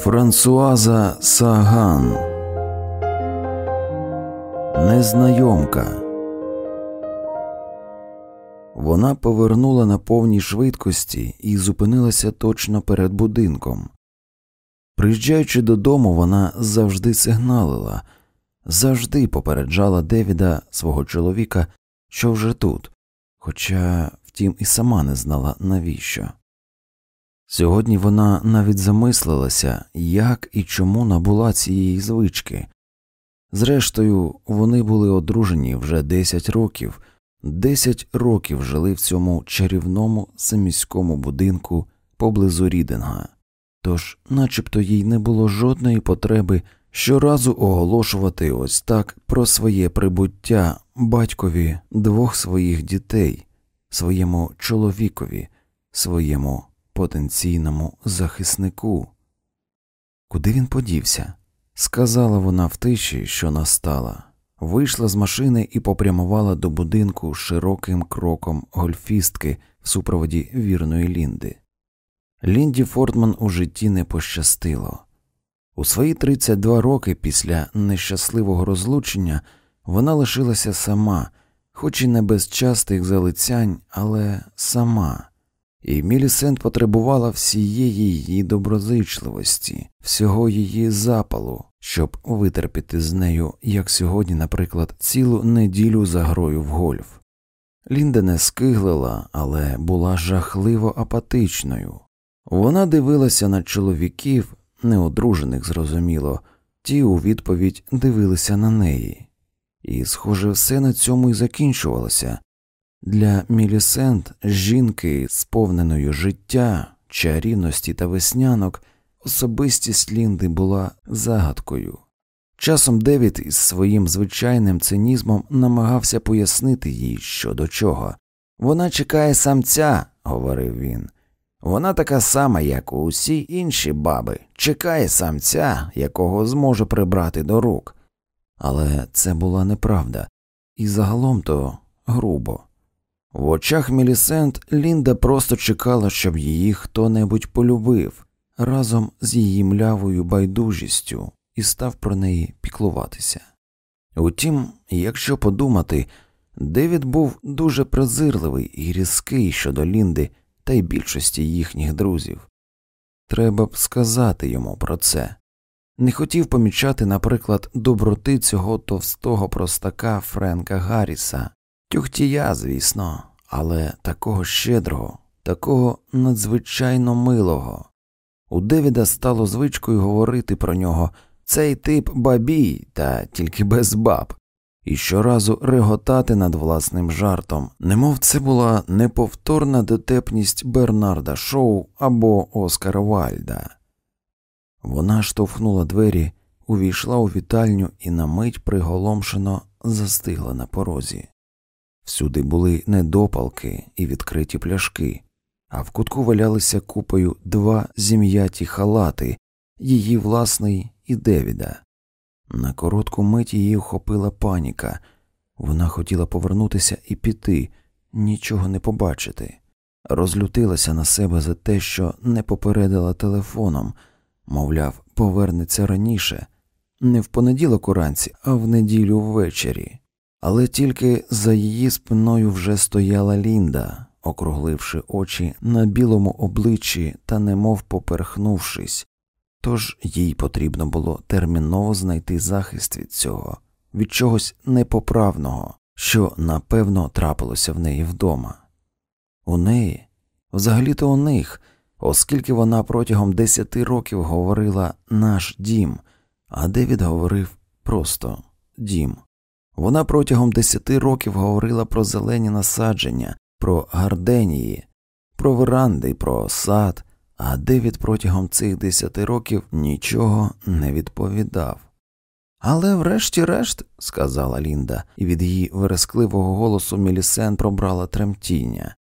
Франсуаза Саган Незнайомка. Вона повернула на повній швидкості і зупинилася точно перед будинком. Приїжджаючи додому, вона завжди сигналила, завжди попереджала Девіда свого чоловіка, що вже тут, хоча, втім, і сама не знала навіщо. Сьогодні вона навіть замислилася, як і чому набула цієї звички. Зрештою, вони були одружені вже 10 років, 10 років жили в цьому чарівному семіському будинку поблизу Рідинга, тож, начебто, їй не було жодної потреби щоразу оголошувати ось так про своє прибуття батькові двох своїх дітей, своєму чоловікові, своєму потенційному захиснику. Куди він подівся? сказала вона в тиші, що настала, вийшла з машини і попрямувала до будинку широким кроком гольфістки в супроводі вірної Лінди. Лінді Фортман у житті не пощастило. У свої 32 роки після нещасливого розлучення вона лишилася сама, хоч і не без частих залицянь, але сама і Мілісент потребувала всієї її доброзичливості, всього її запалу, щоб витерпіти з нею, як сьогодні, наприклад, цілу неділю за грою в гольф. Лінда не скиглила, але була жахливо апатичною. Вона дивилася на чоловіків, неодружених, зрозуміло, ті у відповідь дивилися на неї, і, схоже, все на цьому і закінчувалося, для Мілісент, жінки, сповненою життя, чарівності та веснянок, особистість Лінди була загадкою. Часом Девід із своїм звичайним цинізмом намагався пояснити їй, що до чого. Вона чекає самця, говорив він. Вона така сама, як усі інші баби, чекає самця, якого зможе прибрати до рук. Але це була неправда, і загалом то грубо. В очах Мілісент Лінда просто чекала, щоб її хто небудь полюбив разом з її млявою байдужістю і став про неї піклуватися. Утім, якщо подумати, Девід був дуже презирливий і різкий щодо Лінди та й більшості їхніх друзів. Треба б сказати йому про це. Не хотів помічати, наприклад, доброти цього товстого простака Френка Гарріса, Тюхтія, звісно, але такого щедрого, такого надзвичайно милого. У Девіда стало звичкою говорити про нього цей тип бабій, та тільки без баб, і щоразу реготати над власним жартом, немов це була неповторна дотепність Бернарда Шоу або Оскара Вальда. Вона штовхнула двері, увійшла у вітальню і на мить приголомшено застигла на порозі. Всюди були недопалки і відкриті пляшки, а в кутку валялися купою два зім'яті халати, її власний і Девіда. На коротку мить її охопила паніка, вона хотіла повернутися і піти, нічого не побачити, розлютилася на себе за те, що не попередила телефоном, мовляв, повернеться раніше, не в понеділок уранці, а в неділю ввечері. Але тільки за її спиною вже стояла Лінда, округливши очі на білому обличчі та немов поперхнувшись, тож їй потрібно було терміново знайти захист від цього, від чогось непоправного, що напевно трапилося в неї вдома. У неї, взагалі то у них, оскільки вона протягом десяти років говорила наш дім, а Девід говорив просто дім. Вона протягом десяти років говорила про зелені насадження, про гарденії, про веранди, про сад, а Девід протягом цих десяти років нічого не відповідав. Але врешті-решт, сказала Лінда, і від її верескливого голосу Мілісен пробрала тремтіння.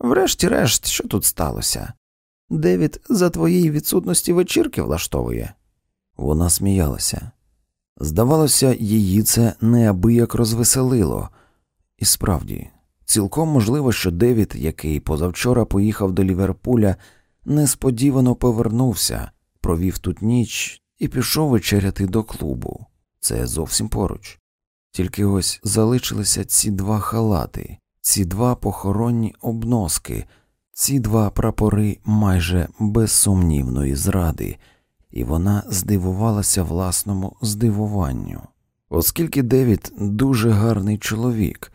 Врешті-решт, що тут сталося? Девід за твоєї відсутності вечірки влаштовує. Вона сміялася. Здавалося, її це неабияк розвеселило, і справді, цілком можливо, що Девід, який позавчора поїхав до Ліверпуля, несподівано повернувся, провів тут ніч і пішов вечеряти до клубу. Це зовсім поруч. Тільки ось залишилися ці два халати, ці два похоронні обноски, ці два прапори майже безсумнівної зради, і вона здивувалася власному здивуванню. Оскільки Девід дуже гарний чоловік,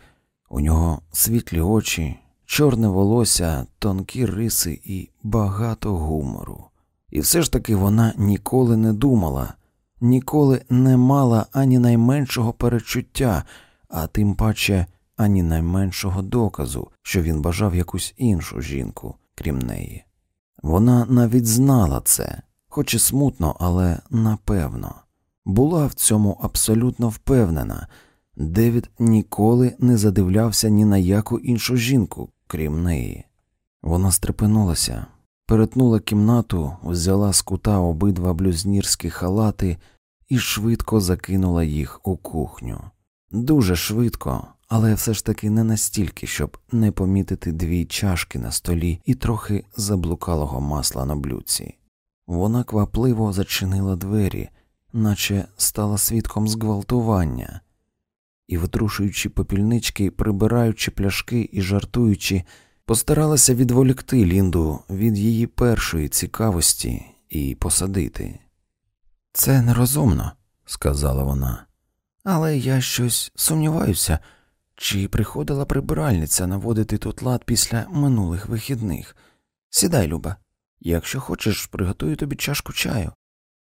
у нього світлі очі, чорне волосся, тонкі риси і багато гумору. І все ж таки вона ніколи не думала, ніколи не мала ані найменшого перечуття, а тим паче ані найменшого доказу, що він бажав якусь іншу жінку, крім неї. Вона навіть знала це, хоч і смутно, але напевно, була в цьому абсолютно впевнена. Девід ніколи не задивлявся ні на яку іншу жінку, крім неї. Вона стрепенулася, перетнула кімнату, взяла з кута обидва блюзнірські халати і швидко закинула їх у кухню. Дуже швидко, але все ж таки не настільки, щоб не помітити дві чашки на столі і трохи заблукалого масла на блюдці. Вона квапливо зачинила двері, наче стала свідком зґвалтування, і, витрушуючи попільнички, прибираючи пляшки і жартуючи, постаралася відволікти Лінду від її першої цікавості і посадити. Це нерозумно, сказала вона, але я щось сумніваюся, чи приходила прибиральниця наводити тут лад після минулих вихідних. Сідай, Люба, якщо хочеш, приготую тобі чашку чаю.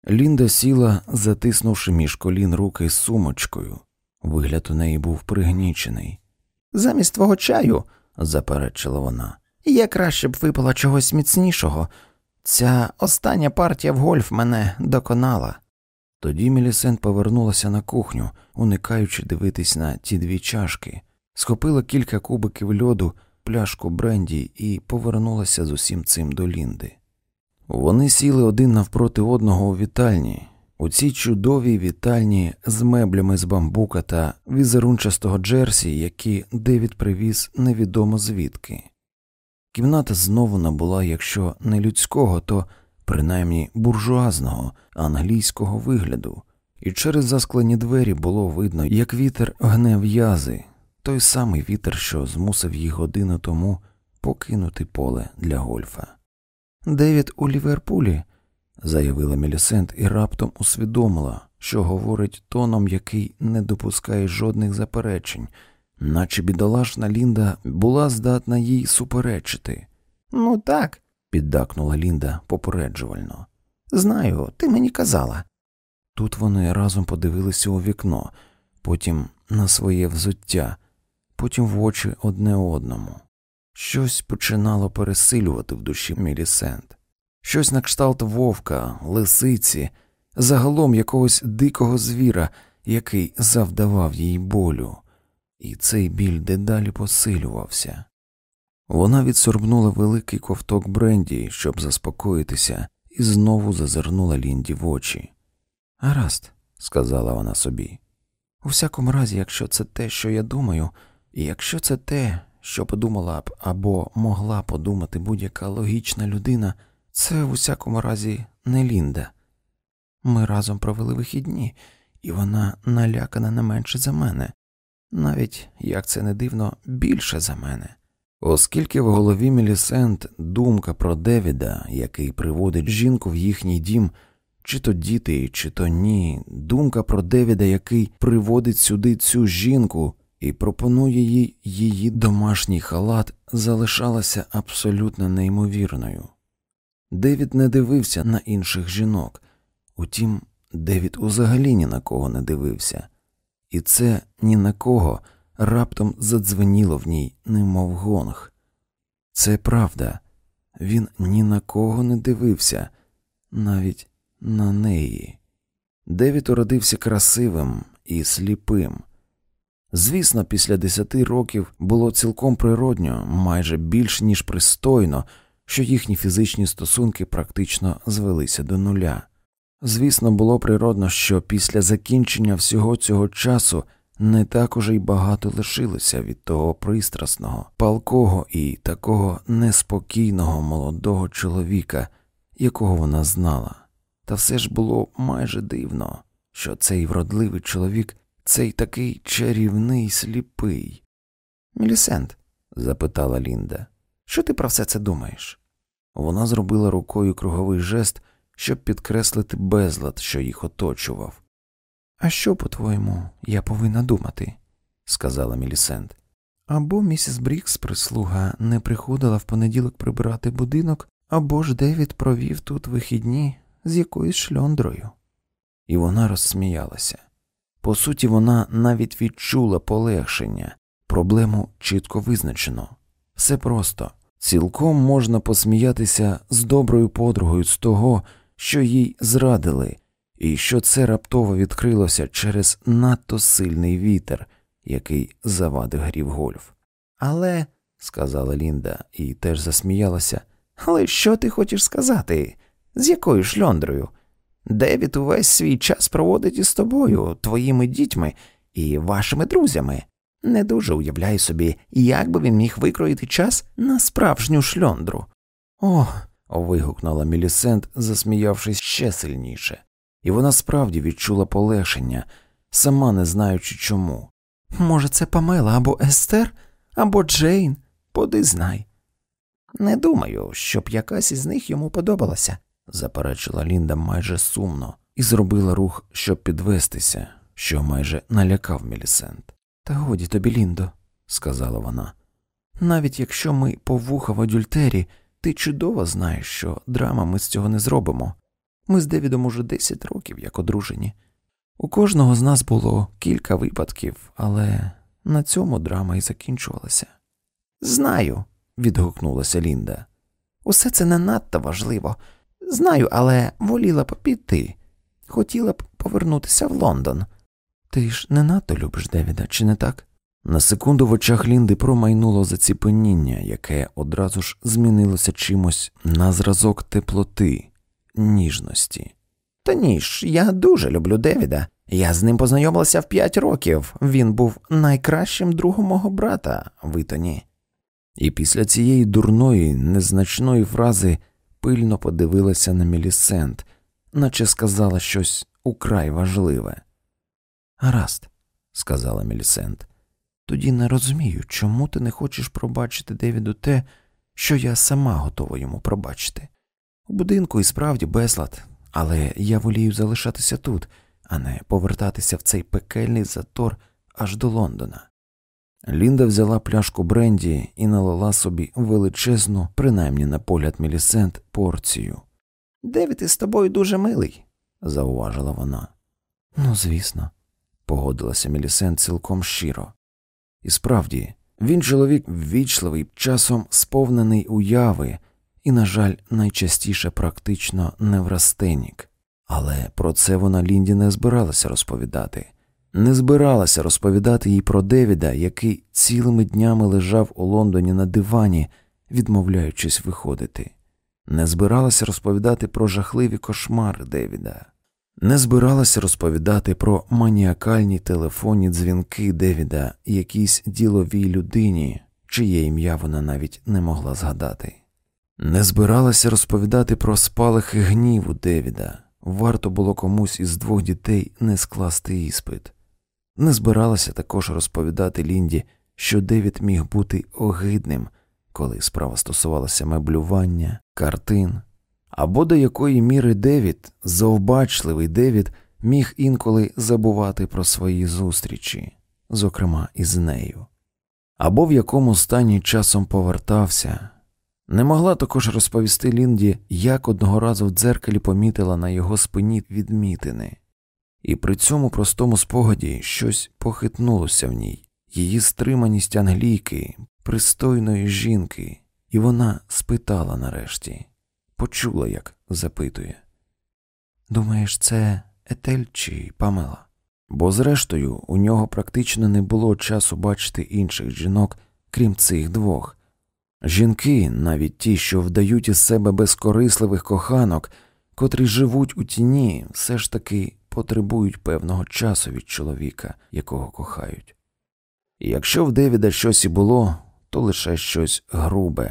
Лінда сіла, затиснувши між колін руки сумочкою. Вигляд у неї був пригнічений. Замість твого чаю, заперечила вона, я краще б випила чогось міцнішого. Ця остання партія в гольф мене доконала. Тоді Мілісент повернулася на кухню, уникаючи дивитись на ті дві чашки, схопила кілька кубиків льоду, пляшку бренді і повернулася з усім цим до Лінди. Вони сіли один навпроти одного у вітальні, у цій чудовій вітальні з меблями з бамбука та візерунчастого джерсі, які Девід привіз невідомо звідки. Кімната знову набула, якщо не людського, то принаймні буржуазного англійського вигляду, і через засклені двері було видно, як вітер гне в'язи, той самий вітер, що змусив їх годину тому покинути поле для гольфа. Девід у Ліверпулі, заявила Мілісент і раптом усвідомила, що говорить тоном, який не допускає жодних заперечень, наче бідолашна Лінда була здатна їй суперечити. Ну так, піддакнула Лінда попереджувально. Знаю, ти мені казала. Тут вони разом подивилися у вікно, потім на своє взуття, потім в очі одне одному. Щось починало пересилювати в душі Мілісент, щось на кшталт вовка, лисиці, загалом якогось дикого звіра, який завдавав їй болю, і цей біль дедалі посилювався. Вона відсорбнула великий ковток Бренді, щоб заспокоїтися, і знову зазирнула Лінді в очі. Гаразд, сказала вона собі. У всякому разі, якщо це те, що я думаю, і якщо це те, що подумала б або могла подумати будь-яка логічна людина, це в усякому разі не Лінда. Ми разом провели вихідні, і вона налякана не менше за мене, навіть як це не дивно, більше за мене. Оскільки в голові Мілісент думка про Девіда, який приводить жінку в їхній дім, чи то діти, чи то ні, думка про Девіда, який приводить сюди цю жінку і пропонує їй її домашній халат, залишалася абсолютно неймовірною. Девід не дивився на інших жінок, утім, Девід узагалі ні на кого не дивився, і це ні на кого раптом задзвеніло в ній, немов гонг. Це правда, він ні на кого не дивився, навіть на неї. Девід уродився красивим і сліпим. Звісно, після десяти років було цілком природньо, майже більш ніж пристойно, що їхні фізичні стосунки практично звелися до нуля. Звісно, було природно, що після закінчення всього цього часу не так уже й багато лишилося від того пристрасного, палкого і такого неспокійного молодого чоловіка, якого вона знала. Та все ж було майже дивно, що цей вродливий чоловік, цей такий чарівний сліпий. Мілісент, запитала Лінда, що ти про все це думаєш? Вона зробила рукою круговий жест, щоб підкреслити безлад, що їх оточував. А що, по-твоєму, я повинна думати? сказала Мілісент. Або місіс Брікс, прислуга, не приходила в понеділок прибирати будинок, або ж Девід провів тут вихідні з якоюсь шльондрою. І вона розсміялася. По суті, вона навіть відчула полегшення, проблему чітко визначено. Все просто цілком можна посміятися з доброю подругою з того, що їй зрадили, і що це раптово відкрилося через надто сильний вітер, який завадив грів гольф. Але, сказала Лінда і теж засміялася, але що ти хочеш сказати? З якою шльондрою? Девід увесь свій час проводить із тобою, твоїми дітьми і вашими друзями. Не дуже уявляю собі, як би він міг викроїти час на справжню шльондру. О. вигукнула Мілісент, засміявшись ще сильніше, і вона справді відчула полегшення, сама не знаючи чому. Може, це Памела або Естер, або Джейн, поди знай. Не думаю, щоб якась із них йому подобалася, заперечила Лінда майже сумно і зробила рух, щоб підвестися, що майже налякав Мілісент. Та годі тобі, Ліндо, сказала вона. Навіть якщо ми по вуха в адюльтері, ти чудово знаєш, що драма ми з цього не зробимо. Ми з Девідом уже десять років як одружені. У кожного з нас було кілька випадків, але на цьому драма і закінчувалася. Знаю, відгукнулася Лінда. Усе це не надто важливо. Знаю, але воліла б піти. Хотіла б повернутися в Лондон. Ти ж не надто любиш Девіда, чи не так? На секунду в очах Лінди промайнуло заціпеніння, яке одразу ж змінилося чимось на зразок теплоти, ніжності. Та ні ж, я дуже люблю Девіда. Я з ним познайомилася в п'ять років. Він був найкращим другом мого брата, Витоні. І після цієї дурної, незначної фрази пильно подивилася на Мілісент, наче сказала щось украй важливе. Гаразд, сказала Мілісент, тоді не розумію, чому ти не хочеш пробачити Девіду те, що я сама готова йому пробачити. У будинку і справді безлад, але я волію залишатися тут, а не повертатися в цей пекельний затор аж до Лондона. Лінда взяла пляшку Бренді і налила собі величезну, принаймні на погляд Мілісент, порцію. Девід із тобою дуже милий, зауважила вона. Ну, звісно, погодилася Мілісент цілком щиро. І справді, він чоловік ввічливий, часом сповнений уяви і, на жаль, найчастіше практично неврастенік. Але про це вона Лінді не збиралася розповідати не збиралася розповідати їй про Девіда, який цілими днями лежав у Лондоні на дивані, відмовляючись виходити, не збиралася розповідати про жахливі кошмари Девіда, не збиралася розповідати про маніакальні телефонні дзвінки Девіда якійсь діловій людині, чиє ім'я вона навіть не могла згадати, не збиралася розповідати про спалахи гніву Девіда. Варто було комусь із двох дітей не скласти іспит. Не збиралася також розповідати Лінді, що Девід міг бути огидним, коли справа стосувалася меблювання, картин, або до якої міри Девід, завбачливий Девід, міг інколи забувати про свої зустрічі, зокрема із нею, або в якому стані часом повертався. Не могла також розповісти Лінді, як одного разу в дзеркалі помітила на його спині відмітини і при цьому простому спогаді щось похитнулося в ній, її стриманість англійки, пристойної жінки, і вона спитала нарешті, почула, як запитує Думаєш, це Етель чи Памела? Бо, зрештою, у нього практично не було часу бачити інших жінок, крім цих двох. Жінки, навіть ті, що вдають із себе безкорисливих коханок, котрі живуть у тіні, все ж таки потребують певного часу від чоловіка, якого кохають. І якщо в Девіда щось і було, то лише щось грубе,